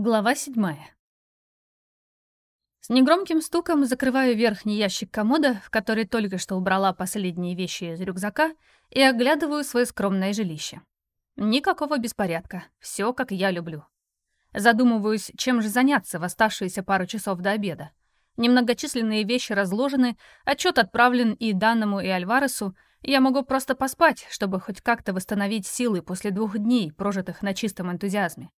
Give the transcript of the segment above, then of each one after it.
Глава седьмая. С негромким стуком закрываю верхний ящик комода, в который только что убрала последние вещи из рюкзака, и оглядываю свое скромное жилище. Никакого беспорядка, все как я люблю. Задумываюсь, чем же заняться в оставшиеся пару часов до обеда. Немногочисленные вещи разложены, отчет отправлен и Данному, и Альваресу, я могу просто поспать, чтобы хоть как-то восстановить силы после двух дней, прожитых на чистом энтузиазме.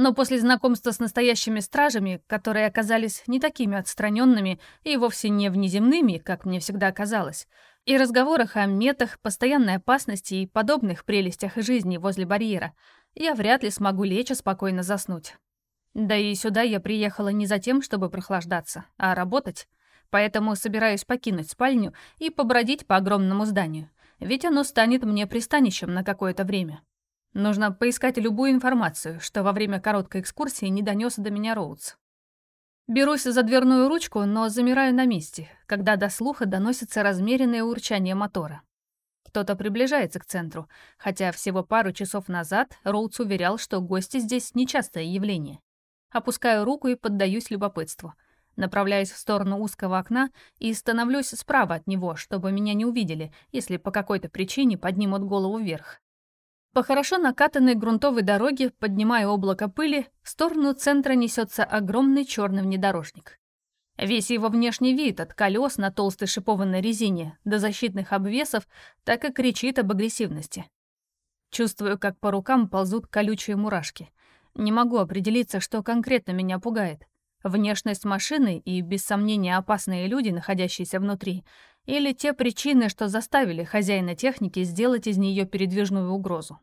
Но после знакомства с настоящими стражами, которые оказались не такими отстраненными и вовсе не внеземными, как мне всегда казалось, и разговорах о метах, постоянной опасности и подобных прелестях жизни возле барьера, я вряд ли смогу лечь и спокойно заснуть. Да и сюда я приехала не за тем, чтобы прохлаждаться, а работать. Поэтому собираюсь покинуть спальню и побродить по огромному зданию, ведь оно станет мне пристанищем на какое-то время. Нужно поискать любую информацию, что во время короткой экскурсии не донес до меня Роудс. Берусь за дверную ручку, но замираю на месте, когда до слуха доносится размеренное урчание мотора. Кто-то приближается к центру, хотя всего пару часов назад Роудс уверял, что гости здесь нечастое явление. Опускаю руку и поддаюсь любопытству. Направляюсь в сторону узкого окна и становлюсь справа от него, чтобы меня не увидели, если по какой-то причине поднимут голову вверх. По хорошо накатанной грунтовой дороге, поднимая облако пыли, в сторону центра несется огромный черный внедорожник. Весь его внешний вид от колес на толстой шипованной резине до защитных обвесов так и кричит об агрессивности. Чувствую, как по рукам ползут колючие мурашки. Не могу определиться, что конкретно меня пугает. Внешность машины и, без сомнения, опасные люди, находящиеся внутри, или те причины, что заставили хозяина техники сделать из нее передвижную угрозу.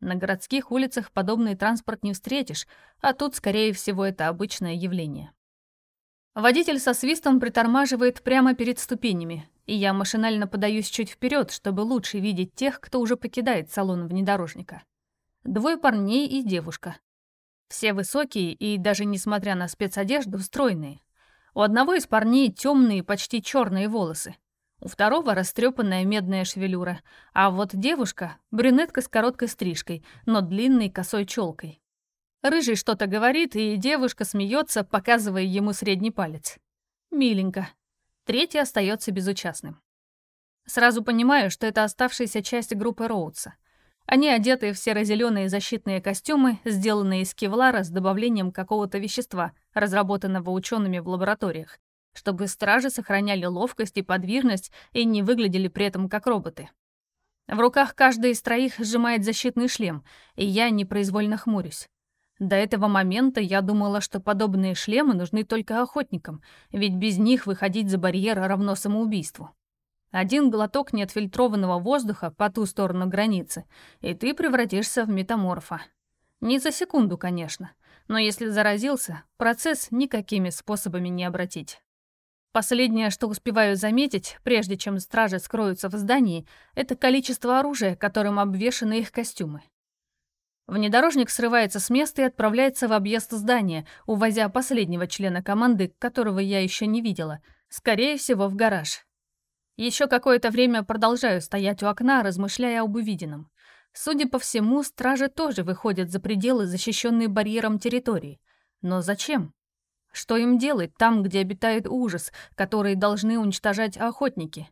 На городских улицах подобный транспорт не встретишь, а тут, скорее всего, это обычное явление. Водитель со свистом притормаживает прямо перед ступенями, и я машинально подаюсь чуть вперед, чтобы лучше видеть тех, кто уже покидает салон внедорожника. Двое парней и девушка. Все высокие и, даже несмотря на спецодежду, стройные. У одного из парней темные, почти черные волосы. У второго растрепанная медная шевелюра, а вот девушка — брюнетка с короткой стрижкой, но длинной косой челкой. Рыжий что-то говорит, и девушка смеется, показывая ему средний палец. Миленько. Третий остается безучастным. Сразу понимаю, что это оставшаяся часть группы Роудса. Они одеты в серо-зеленые защитные костюмы, сделанные из кевлара с добавлением какого-то вещества, разработанного учеными в лабораториях, чтобы стражи сохраняли ловкость и подвижность и не выглядели при этом как роботы. В руках каждый из троих сжимает защитный шлем, и я непроизвольно хмурюсь. До этого момента я думала, что подобные шлемы нужны только охотникам, ведь без них выходить за барьер равно самоубийству. Один глоток неотфильтрованного воздуха по ту сторону границы, и ты превратишься в метаморфа. Не за секунду, конечно, но если заразился, процесс никакими способами не обратить. Последнее, что успеваю заметить, прежде чем стражи скроются в здании, это количество оружия, которым обвешаны их костюмы. Внедорожник срывается с места и отправляется в объезд здания, увозя последнего члена команды, которого я еще не видела, скорее всего, в гараж. Еще какое-то время продолжаю стоять у окна, размышляя об увиденном. Судя по всему, стражи тоже выходят за пределы, защищенные барьером территории. Но зачем? Что им делать там, где обитает ужас, который должны уничтожать охотники?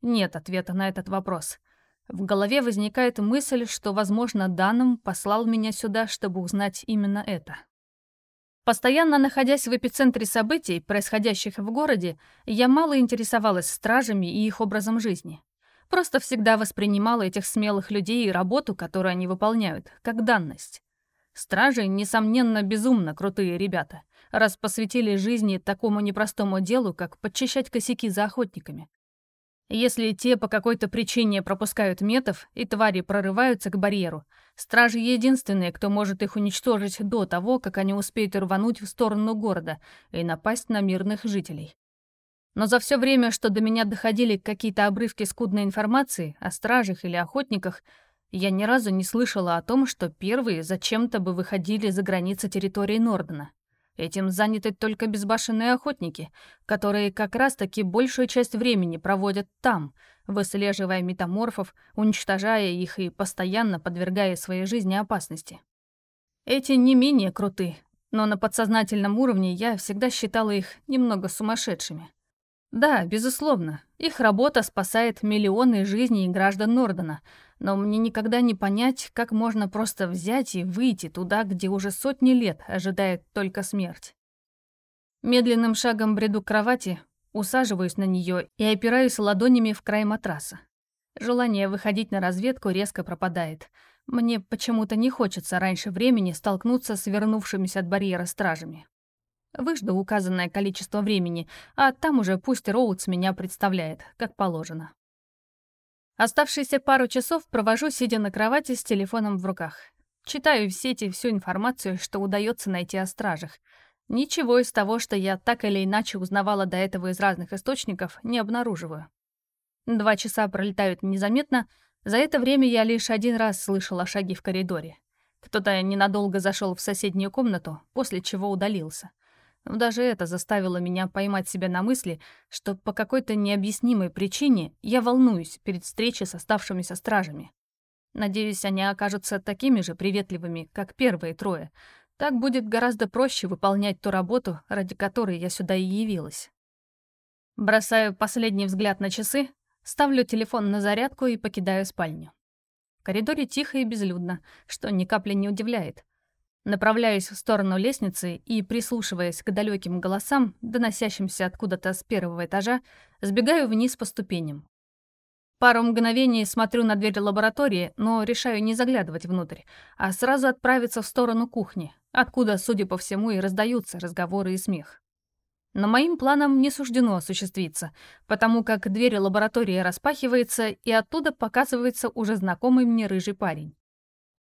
Нет ответа на этот вопрос. В голове возникает мысль, что, возможно, Данным послал меня сюда, чтобы узнать именно это. Постоянно находясь в эпицентре событий, происходящих в городе, я мало интересовалась стражами и их образом жизни. Просто всегда воспринимала этих смелых людей и работу, которую они выполняют, как данность. Стражи, несомненно, безумно крутые ребята, раз посвятили жизни такому непростому делу, как подчищать косяки за охотниками. Если те по какой-то причине пропускают метов, и твари прорываются к барьеру, стражи единственные, кто может их уничтожить до того, как они успеют рвануть в сторону города и напасть на мирных жителей. Но за все время, что до меня доходили какие-то обрывки скудной информации о стражах или охотниках, я ни разу не слышала о том, что первые зачем-то бы выходили за границы территории Нордена. Этим заняты только безбашенные охотники, которые как раз-таки большую часть времени проводят там, выслеживая метаморфов, уничтожая их и постоянно подвергая своей жизни опасности. Эти не менее круты, Но на подсознательном уровне я всегда считала их немного сумасшедшими. Да, безусловно, их работа спасает миллионы жизней граждан Нордена, но мне никогда не понять, как можно просто взять и выйти туда, где уже сотни лет ожидает только смерть. Медленным шагом бреду к кровати, усаживаюсь на нее и опираюсь ладонями в край матраса. Желание выходить на разведку резко пропадает. Мне почему-то не хочется раньше времени столкнуться с вернувшимися от барьера стражами. Выжду указанное количество времени, а там уже пусть Роудс меня представляет, как положено. Оставшиеся пару часов провожу, сидя на кровати с телефоном в руках. Читаю в сети всю информацию, что удается найти о стражах. Ничего из того, что я так или иначе узнавала до этого из разных источников, не обнаруживаю. Два часа пролетают незаметно, за это время я лишь один раз слышала шаги в коридоре. Кто-то ненадолго зашел в соседнюю комнату, после чего удалился. Но даже это заставило меня поймать себя на мысли, что по какой-то необъяснимой причине я волнуюсь перед встречей с оставшимися стражами. Надеюсь, они окажутся такими же приветливыми, как первые трое. Так будет гораздо проще выполнять ту работу, ради которой я сюда и явилась. Бросаю последний взгляд на часы, ставлю телефон на зарядку и покидаю спальню. В коридоре тихо и безлюдно, что ни капли не удивляет. Направляюсь в сторону лестницы и, прислушиваясь к далеким голосам, доносящимся откуда-то с первого этажа, сбегаю вниз по ступеням. Пару мгновений смотрю на дверь лаборатории, но решаю не заглядывать внутрь, а сразу отправиться в сторону кухни, откуда, судя по всему, и раздаются разговоры и смех. Но моим планам не суждено осуществиться, потому как дверь лаборатории распахивается, и оттуда показывается уже знакомый мне рыжий парень.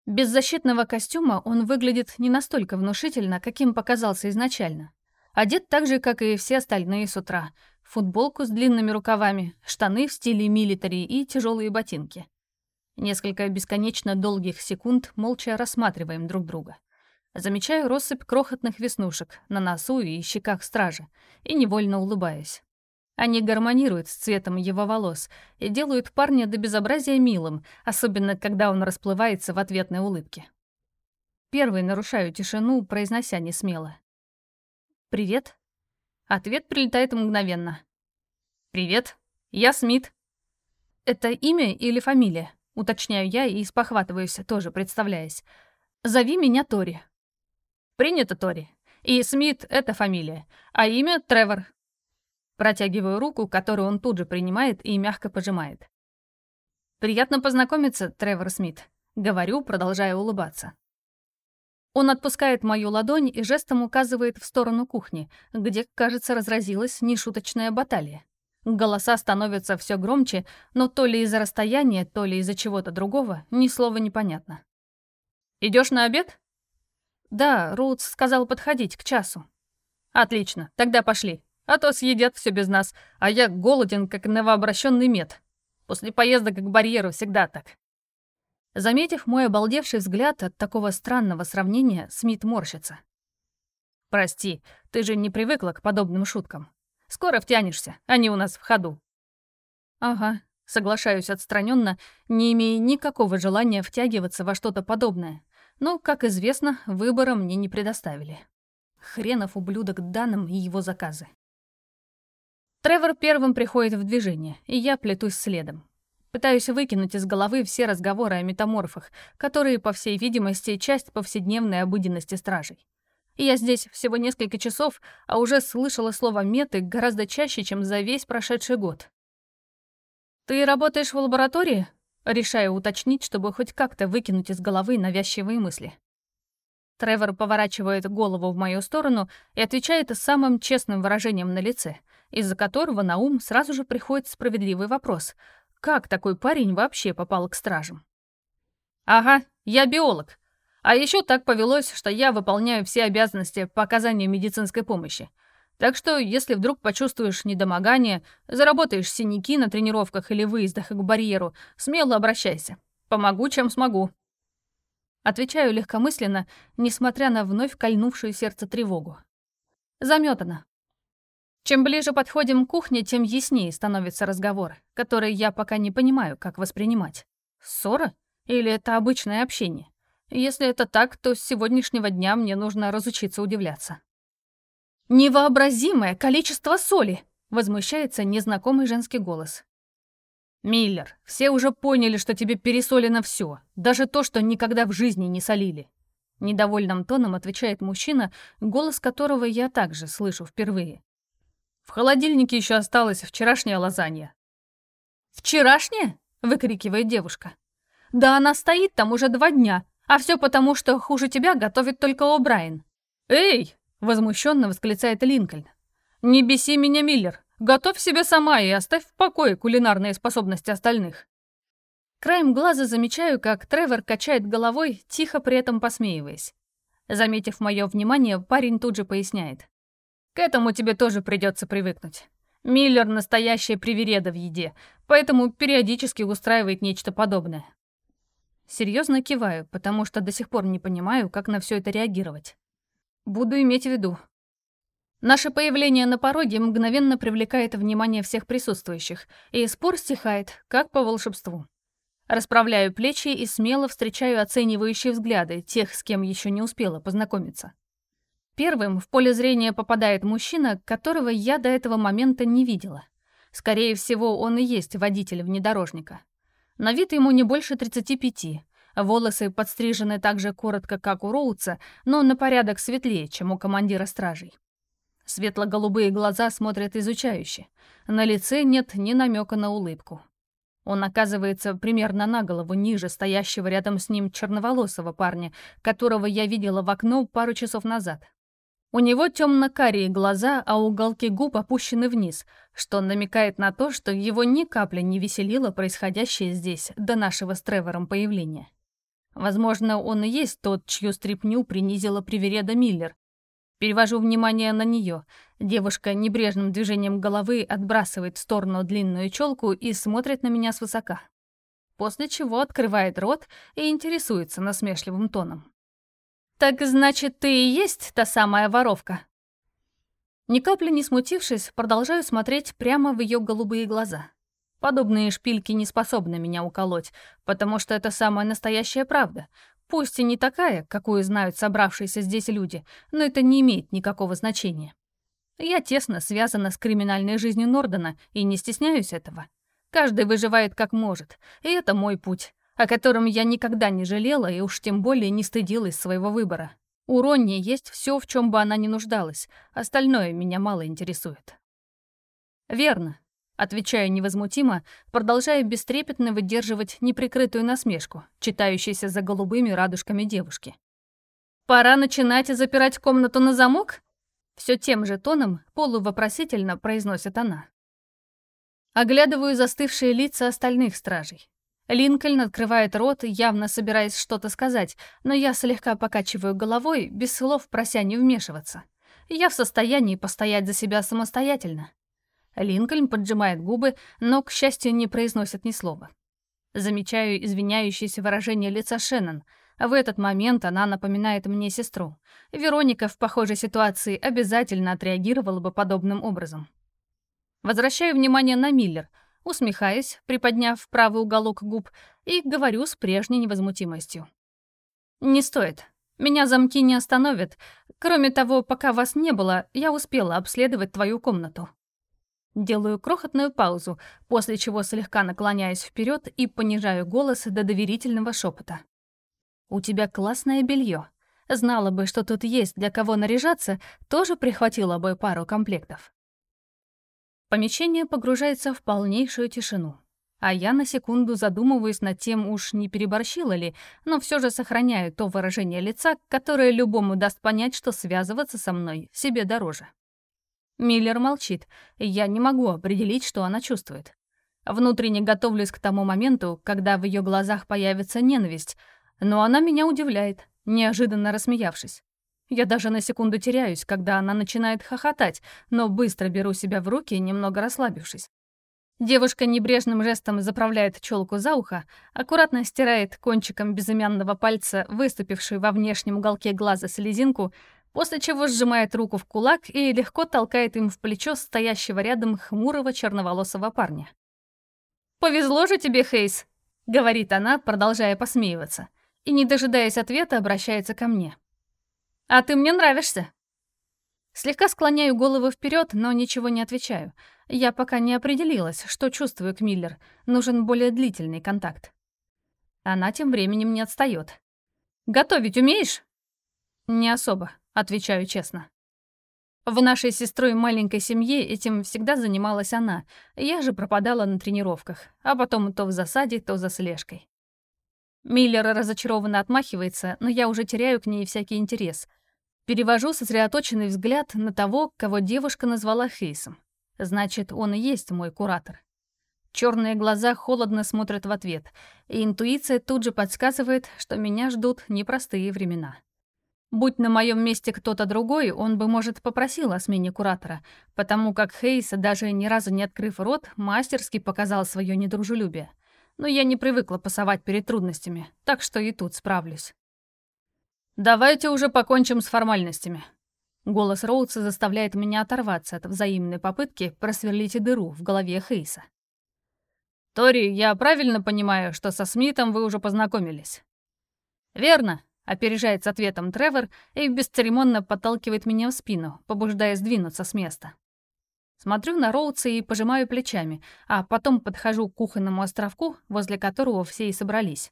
Без защитного костюма он выглядит не настолько внушительно, каким показался изначально. Одет так же, как и все остальные с утра. Футболку с длинными рукавами, штаны в стиле милитари и тяжелые ботинки. Несколько бесконечно долгих секунд молча рассматриваем друг друга. Замечаю россыпь крохотных веснушек на носу и щеках стража и невольно улыбаюсь. Они гармонируют с цветом его волос и делают парня до безобразия милым, особенно когда он расплывается в ответной улыбке. Первый нарушаю тишину, произнося несмело. «Привет». Ответ прилетает мгновенно. «Привет, я Смит». «Это имя или фамилия?» Уточняю я и спохватываюсь, тоже представляясь. «Зови меня Тори». «Принято, Тори. И Смит — это фамилия, а имя — Тревор. Протягиваю руку, которую он тут же принимает и мягко пожимает. «Приятно познакомиться, Тревор Смит», — говорю, продолжая улыбаться. Он отпускает мою ладонь и жестом указывает в сторону кухни, где, кажется, разразилась нешуточная баталия. Голоса становятся все громче, но то ли из-за расстояния, то ли из-за чего-то другого, ни слова непонятно. Идешь на обед?» «Да, Роудс сказал подходить к часу». «Отлично, тогда пошли», а то съедят все без нас, а я голоден, как новообращенный мед. После поездок к барьеру всегда так. Заметив мой обалдевший взгляд от такого странного сравнения, Смит морщится. «Прости, ты же не привыкла к подобным шуткам. Скоро втянешься, они у нас в ходу». «Ага», соглашаюсь отстраненно, не имея никакого желания втягиваться во что-то подобное. Но, как известно, выбора мне не предоставили. Хренов ублюдок Данным и его заказы. Тревор первым приходит в движение, и я плетусь следом. Пытаюсь выкинуть из головы все разговоры о метаморфах, которые, по всей видимости, часть повседневной обыденности стражей. Я здесь всего несколько часов, а уже слышала слово «меты» гораздо чаще, чем за весь прошедший год. «Ты работаешь в лаборатории?» Решаю уточнить, чтобы хоть как-то выкинуть из головы навязчивые мысли. Тревор поворачивает голову в мою сторону и отвечает самым честным выражением на лице — из-за которого на ум сразу же приходит справедливый вопрос. Как такой парень вообще попал к стражам? «Ага, я биолог. А еще так повелось, что я выполняю все обязанности по оказанию медицинской помощи. Так что, если вдруг почувствуешь недомогание, заработаешь синяки на тренировках или выездах к барьеру, смело обращайся. Помогу, чем смогу». Отвечаю легкомысленно, несмотря на вновь кольнувшую сердце тревогу. Заметано. Чем ближе подходим к кухне, тем яснее становится разговор, который я пока не понимаю, как воспринимать. Ссора? Или это обычное общение? Если это так, то с сегодняшнего дня мне нужно разучиться удивляться. «Невообразимое количество соли!» — возмущается незнакомый женский голос. «Миллер, все уже поняли, что тебе пересолено все, даже то, что никогда в жизни не солили». Недовольным тоном отвечает мужчина, голос которого я также слышу впервые. В холодильнике еще осталась вчерашняя лазанья. «Вчерашняя?» — выкрикивает девушка. «Да она стоит там уже два дня, а все потому, что хуже тебя готовит только О'Брайен». «Эй!» — возмущенно восклицает Линкольн. «Не беси меня, Миллер. Готовь себе сама и оставь в покое кулинарные способности остальных». Краем глаза замечаю, как Тревор качает головой, тихо при этом посмеиваясь. Заметив мое внимание, парень тут же поясняет. «К этому тебе тоже придется привыкнуть. Миллер — настоящая привереда в еде, поэтому периодически устраивает нечто подобное». Серьезно киваю, потому что до сих пор не понимаю, как на все это реагировать. Буду иметь в виду. Наше появление на пороге мгновенно привлекает внимание всех присутствующих, и спор стихает, как по волшебству. Расправляю плечи и смело встречаю оценивающие взгляды тех, с кем еще не успела познакомиться. Первым в поле зрения попадает мужчина, которого я до этого момента не видела. Скорее всего, он и есть водитель внедорожника. На вид ему не больше 35. Волосы подстрижены так же коротко, как у Роуца, но на порядок светлее, чем у командира стражей. Светло-голубые глаза смотрят изучающе. На лице нет ни намека на улыбку. Он оказывается примерно на голову ниже стоящего рядом с ним черноволосого парня, которого я видела в окно пару часов назад. У него темно-карие глаза, а уголки губ опущены вниз, что намекает на то, что его ни капли не веселило происходящее здесь до нашего с Тревором появления. Возможно, он и есть тот, чью стряпню принизила привереда Миллер, Перевожу внимание на нее. Девушка небрежным движением головы отбрасывает в сторону длинную челку и смотрит на меня свысока. После чего открывает рот и интересуется насмешливым тоном. «Так значит, ты и есть та самая воровка?» Ни капли не смутившись, продолжаю смотреть прямо в ее голубые глаза. Подобные шпильки не способны меня уколоть, потому что это самая настоящая правда. Пусть и не такая, какую знают собравшиеся здесь люди, но это не имеет никакого значения. Я тесно связана с криминальной жизнью Нордена и не стесняюсь этого. Каждый выживает как может, и это мой путь, о котором я никогда не жалела и уж тем более не стыдилась своего выбора. У Ронни есть все, в чем бы она ни нуждалась, остальное меня мало интересует. Верно, Отвечаю невозмутимо, продолжая бестрепетно выдерживать неприкрытую насмешку, читающуюся за голубыми радужками девушки. «Пора начинать запирать комнату на замок?» Все тем же тоном полувопросительно произносит она. Оглядываю застывшие лица остальных стражей. Линкольн открывает рот, явно собираясь что-то сказать, но я слегка покачиваю головой, без слов прося не вмешиваться. Я в состоянии постоять за себя самостоятельно. Линкольн поджимает губы, но, к счастью, не произносит ни слова. Замечаю извиняющееся выражение лица Шеннон. В этот момент она напоминает мне сестру. Вероника в похожей ситуации обязательно отреагировала бы подобным образом. Возвращаю внимание на Миллер, усмехаясь, приподняв правый уголок губ, и говорю с прежней невозмутимостью. «Не стоит. Меня замки не остановят. Кроме того, пока вас не было, я успела обследовать твою комнату». Делаю крохотную паузу, после чего слегка наклоняюсь вперед и понижаю голос до доверительного шепота. «У тебя классное белье. Знала бы, что тут есть для кого наряжаться, тоже прихватила бы пару комплектов». Помещение погружается в полнейшую тишину. А я на секунду задумываюсь над тем, уж не переборщила ли, но все же сохраняю то выражение лица, которое любому даст понять, что связываться со мной себе дороже. Миллер молчит, я не могу определить, что она чувствует. Внутренне готовлюсь к тому моменту, когда в ее глазах появится ненависть, но она меня удивляет, неожиданно рассмеявшись. Я даже на секунду теряюсь, когда она начинает хохотать, но быстро беру себя в руки, немного расслабившись. Девушка небрежным жестом заправляет челку за ухо, аккуратно стирает кончиком безымянного пальца выступившую во внешнем уголке глаза слезинку, после чего сжимает руку в кулак и легко толкает им в плечо стоящего рядом хмурого черноволосого парня. «Повезло же тебе, Хейс», — говорит она, продолжая посмеиваться. и, не дожидаясь ответа, обращается ко мне. «А ты мне нравишься!» Слегка склоняю голову вперед, но ничего не отвечаю. Я пока не определилась, что чувствую к Миллер. Нужен более длительный контакт. Она тем временем не отстает. «Готовить умеешь?» «Не особо», — отвечаю честно. В нашей сестрой маленькой семье этим всегда занималась она. Я же пропадала на тренировках, а потом то в засаде, то за слежкой. Миллер разочарованно отмахивается, но я уже теряю к ней всякий интерес. Перевожу сосредоточенный взгляд на того, кого девушка назвала Хейсом. Значит, он и есть мой куратор. Черные глаза холодно смотрят в ответ, и интуиция тут же подсказывает, что меня ждут непростые времена. Будь на моем месте кто-то другой, он бы, может, попросил о смене куратора, потому как Хейс, даже ни разу не открыв рот, мастерски показал свое недружелюбие. Но я не привыкла пасовать перед трудностями, так что и тут справлюсь. «Давайте уже покончим с формальностями». Голос Роудса заставляет меня оторваться от взаимной попытки просверлить дыру в голове Хейса. «Тори, я правильно понимаю, что со Смитом вы уже познакомились?» «Верно», Опережает с ответом Тревор и бесцеремонно подталкивает меня в спину, побуждая сдвинуться с места. Смотрю на Роудса и пожимаю плечами, а потом подхожу к кухонному островку, возле которого все и собрались.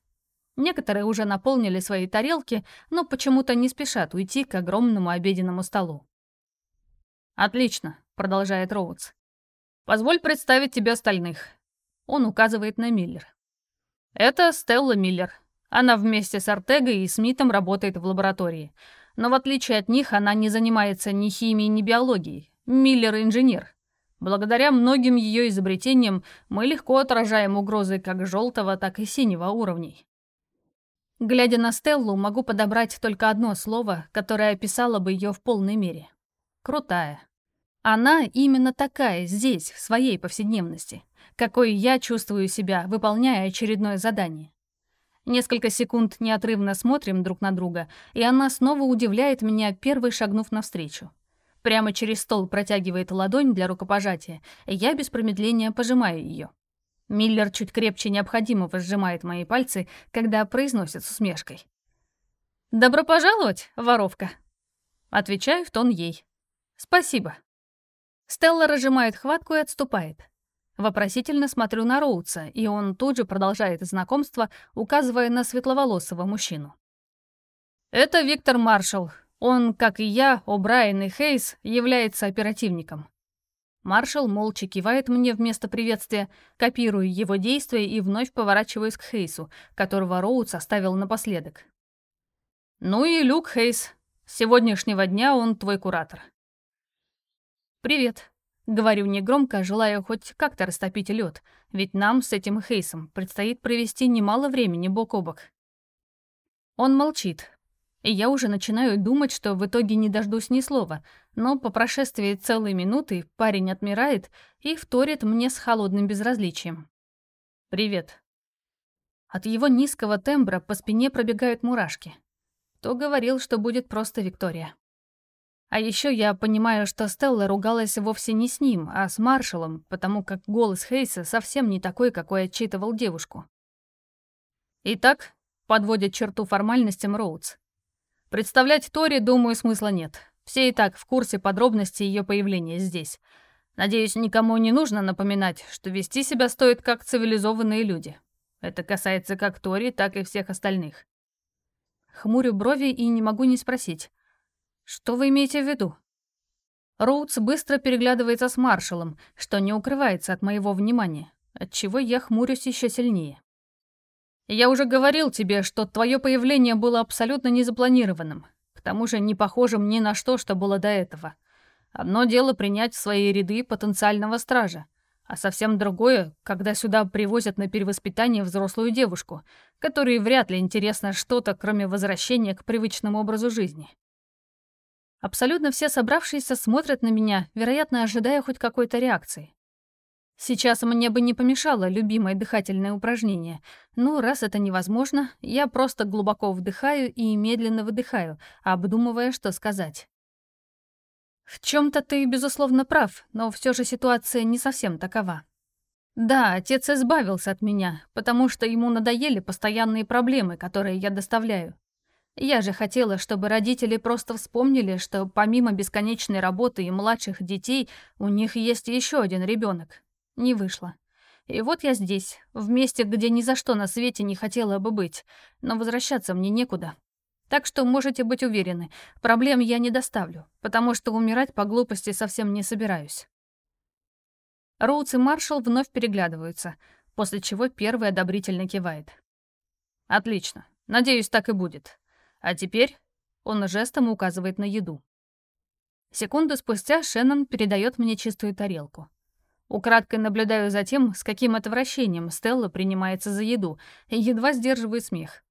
Некоторые уже наполнили свои тарелки, но почему-то не спешат уйти к огромному обеденному столу. «Отлично», — продолжает Роудс. «Позволь представить тебе остальных». Он указывает на Миллер. «Это Стелла Миллер, она вместе с Артегой и Смитом работает в лаборатории. Но в отличие от них, она не занимается ни химией, ни биологией. Миллер — инженер. Благодаря многим ее изобретениям мы легко отражаем угрозы как желтого, так и синего уровней. Глядя на Стеллу, могу подобрать только одно слово, которое описало бы ее в полной мере. Крутая. Она именно такая здесь, в своей повседневности, какой я чувствую себя, выполняя очередное задание. Несколько секунд неотрывно смотрим друг на друга, и она снова удивляет меня, первой шагнув навстречу. Прямо через стол протягивает ладонь для рукопожатия, и я без промедления пожимаю ее. Миллер чуть крепче необходимого сжимает мои пальцы, когда произносит с усмешкой. «Добро пожаловать, воровка!» Отвечаю в тон ей. «Спасибо». Стелла разжимает хватку и отступает. Вопросительно смотрю на Роудса, и он тут же продолжает знакомство, указывая на светловолосого мужчину. «Это Виктор Маршалл. Он, как и я, О'Брайен и Хейс, является оперативником». Маршал молча кивает мне вместо приветствия, копирую его действия и вновь поворачиваюсь к Хейсу, которого Роудс оставил напоследок. «Ну и Люк Хейс. С сегодняшнего дня он твой куратор». «Привет», Говорю негромко, желая хоть как-то растопить лед, ведь нам с этим Хейсом предстоит провести немало времени бок о бок. Он молчит, и я уже начинаю думать, что в итоге не дождусь ни слова, но по прошествии целой минуты парень отмирает и вторит мне с холодным безразличием. «Привет». От его низкого тембра по спине пробегают мурашки. Кто говорил, что будет просто Виктория? А еще я понимаю, что Стелла ругалась вовсе не с ним, а с маршалом, потому как голос Хейса совсем не такой, какой отчитывал девушку. Итак, подводит черту формальностям Роудс. Представлять Тори, думаю, смысла нет. Все и так в курсе подробностей ее появления здесь. Надеюсь, никому не нужно напоминать, что вести себя стоит как цивилизованные люди. Это касается как Тори, так и всех остальных. Хмурю брови и не могу не спросить. Что вы имеете в виду? Роудс быстро переглядывается с маршалом, что не укрывается от моего внимания, отчего я хмурюсь еще сильнее. Я уже говорил тебе, что твое появление было абсолютно незапланированным, к тому же не похожим ни на что, что было до этого. Одно дело принять в свои ряды потенциального стража, а совсем другое, когда сюда привозят на перевоспитание взрослую девушку, которой вряд ли интересно что-то, кроме возвращения к привычному образу жизни. Абсолютно все собравшиеся смотрят на меня, вероятно, ожидая хоть какой-то реакции. Сейчас мне бы не помешало любимое дыхательное упражнение, но раз это невозможно, я просто глубоко вдыхаю и медленно выдыхаю, обдумывая, что сказать. В чем то ты, безусловно, прав, но все же ситуация не совсем такова. Да, отец избавился от меня, потому что ему надоели постоянные проблемы, которые я доставляю. Я же хотела, чтобы родители просто вспомнили, что помимо бесконечной работы и младших детей, у них есть еще один ребенок. Не вышло. И вот я здесь, в месте, где ни за что на свете не хотела бы быть, но возвращаться мне некуда. Так что можете быть уверены, проблем я не доставлю, потому что умирать по глупости совсем не собираюсь. Роудс и Маршалл вновь переглядываются, после чего первый одобрительно кивает. «Отлично. Надеюсь, так и будет. А теперь...» Он жестом указывает на еду. Секунду спустя Шеннон передает мне чистую тарелку. Украдкой наблюдаю за тем, с каким отвращением Стелла принимается за еду, и едва сдерживаю смех.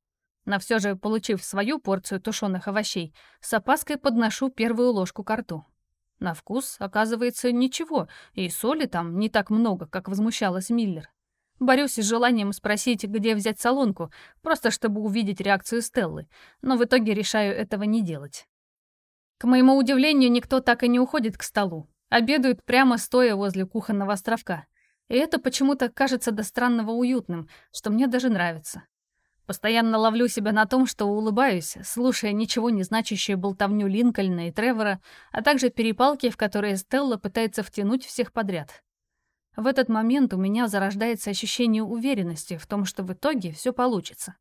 Но все же, получив свою порцию тушеных овощей, с опаской подношу первую ложку к рту. На вкус, оказывается, ничего, и соли там не так много, как возмущалась Миллер. Борюсь с желанием спросить, где взять солонку, просто чтобы увидеть реакцию Стеллы, но в итоге решаю этого не делать. К моему удивлению, никто так и не уходит к столу. Обедают прямо стоя возле кухонного островка. И это почему-то кажется до странного уютным, что мне даже нравится. Постоянно ловлю себя на том, что улыбаюсь, слушая ничего не значащую болтовню Линкольна и Тревора, а также перепалки, в которые Стелла пытается втянуть всех подряд. В этот момент у меня зарождается ощущение уверенности в том, что в итоге все получится.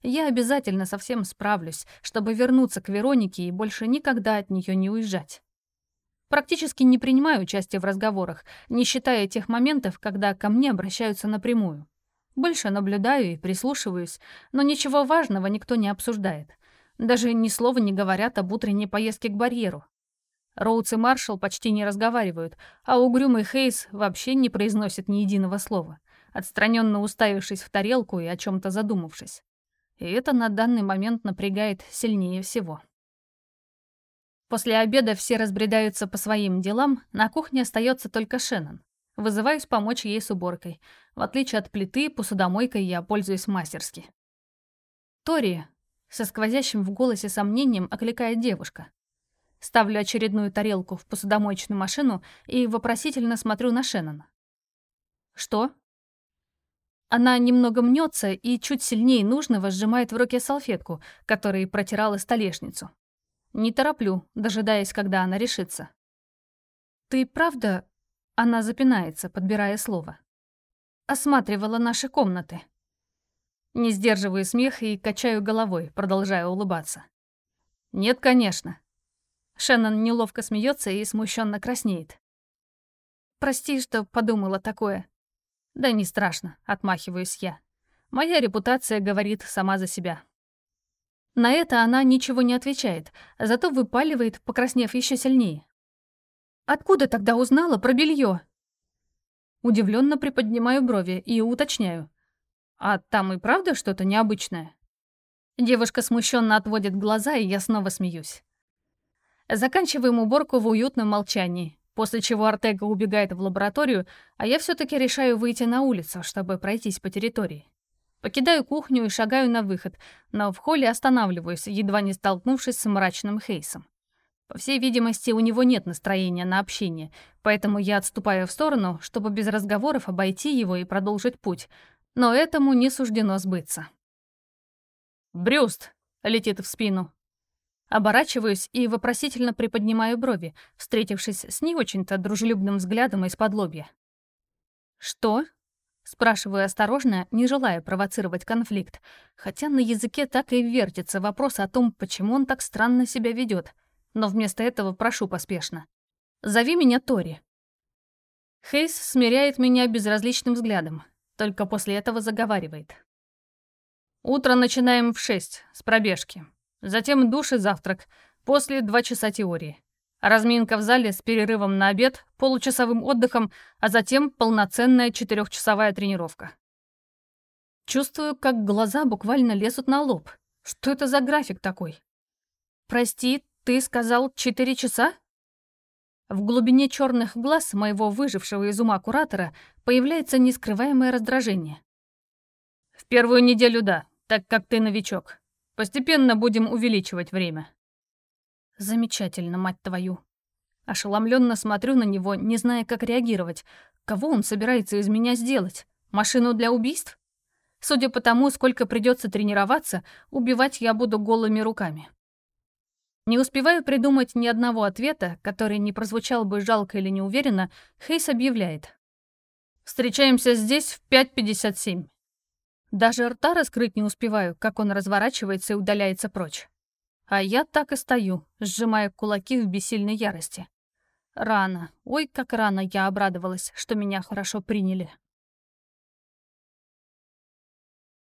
Я обязательно совсем справлюсь, чтобы вернуться к Веронике и больше никогда от нее не уезжать. Практически не принимаю участия в разговорах, не считая тех моментов, когда ко мне обращаются напрямую. Больше наблюдаю и прислушиваюсь, но ничего важного никто не обсуждает. Даже ни слова не говорят об утренней поездке к барьеру. Роудс и Маршалл почти не разговаривают, а угрюмый Хейс вообще не произносит ни единого слова, отстраненно уставившись в тарелку и о чем то задумавшись. И это на данный момент напрягает сильнее всего. После обеда все разбредаются по своим делам, на кухне остается только Шеннон. Вызываюсь помочь ей с уборкой. В отличие от плиты, посудомойкой я пользуюсь мастерски. «Тори», — со сквозящим в голосе сомнением окликает девушка. Ставлю очередную тарелку в посудомоечную машину и вопросительно смотрю на Шеннон. «Что?» Она немного мнется и чуть сильнее нужного сжимает в руке салфетку, которой протирала столешницу. Не тороплю, дожидаясь, когда она решится. «Ты правда она запинается, подбирая слово. Осматривала наши комнаты. Не сдерживаю смех и качаю головой, продолжая улыбаться. Нет, конечно. Шеннон неловко смеется и смущенно краснеет. Прости, что подумала такое. Да не страшно, отмахиваюсь я. Моя репутация говорит сама за себя. На это она ничего не отвечает, зато выпаливает, покраснев еще сильнее. Откуда тогда узнала про белье? Удивленно приподнимаю брови и уточняю. А там и правда что-то необычное? Девушка смущенно отводит глаза, и я снова смеюсь. Заканчиваем уборку в уютном молчании, после чего Артега убегает в лабораторию, а я все таки решаю выйти на улицу, чтобы пройтись по территории. Покидаю кухню и шагаю на выход, но в холле останавливаюсь, едва не столкнувшись с мрачным Хейсом. По всей видимости, у него нет настроения на общение, поэтому я отступаю в сторону, чтобы без разговоров обойти его и продолжить путь. Но этому не суждено сбыться. «Брюст!» — летит в спину. Оборачиваюсь и вопросительно приподнимаю брови, встретившись с не очень-то дружелюбным взглядом из-под лобья. «Что?» — спрашиваю осторожно, не желая провоцировать конфликт, хотя на языке так и вертится вопрос о том, почему он так странно себя ведет но вместо этого прошу поспешно. «Зови меня Тори». Хейс смиряет меня безразличным взглядом, только после этого заговаривает. Утро начинаем в шесть с пробежки. Затем душ и завтрак, после два часа теории. Разминка в зале с перерывом на обед, получасовым отдыхом, а затем полноценная четырехчасовая тренировка. Чувствую, как глаза буквально лезут на лоб. Что это за график такой? Прости, «Ты сказал четыре часа?» В глубине черных глаз моего выжившего из ума куратора появляется нескрываемое раздражение. «В первую неделю да, так как ты новичок. Постепенно будем увеличивать время». «Замечательно, мать твою». Ошеломленно смотрю на него, не зная, как реагировать. Кого он собирается из меня сделать? Машину для убийств? Судя по тому, сколько придется тренироваться, убивать я буду голыми руками. Не успеваю придумать ни одного ответа, который не прозвучал бы жалко или неуверенно, Хейс объявляет. «Встречаемся здесь в 5.57». Даже рта раскрыть не успеваю, как он разворачивается и удаляется прочь. А я так и стою, сжимая кулаки в бессильной ярости. Рано, ой, как рано я обрадовалась, что меня хорошо приняли.